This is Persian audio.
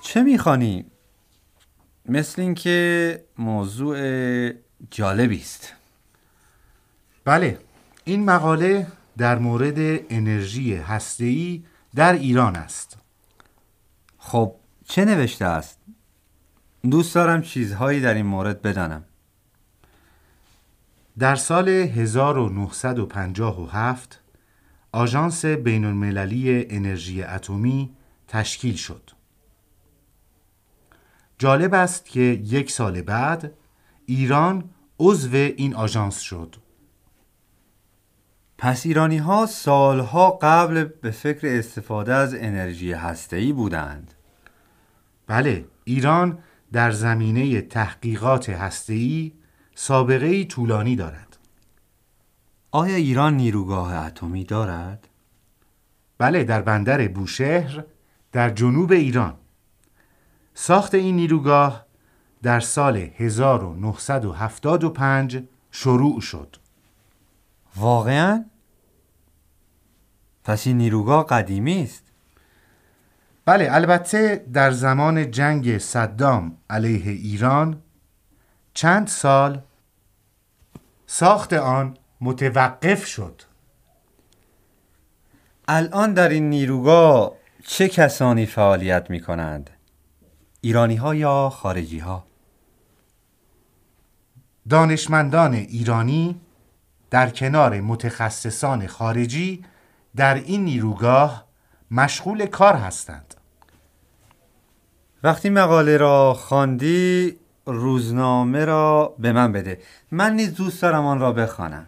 چه می‌خوانی؟ مثل اینکه موضوع جالبی است بله این مقاله در مورد انرژی هسته‌ای در ایران است خب چه نوشته است؟ دوست دارم چیزهایی در این مورد بدانم در سال 1957 آژانس بین المللی انرژی اتمی تشکیل شد. جالب است که یک سال بعد ایران عضو این آژانس شد. پس ایرانی ها سالها قبل به فکر استفاده از انرژی هسته‌ای بودند. بله، ایران در زمینه تحقیقات هسته‌ای سابقه طولانی دارد. آیا ایران نیروگاه اتمی دارد؟ بله در بندر بوشهر در جنوب ایران ساخت این نیروگاه در سال 1975 شروع شد واقعا؟ پس این نیروگاه قدیمی است بله البته در زمان جنگ صدام علیه ایران چند سال ساخت آن متوقف شد الان در این نیروگاه چه کسانی فعالیت می کنند؟ ایرانی ها یا خارجی ها؟ دانشمندان ایرانی در کنار متخصصان خارجی در این نیروگاه مشغول کار هستند. وقتی مقاله را خواندی روزنامه را به من بده. من نیز دوست دارم آن را بخوانم.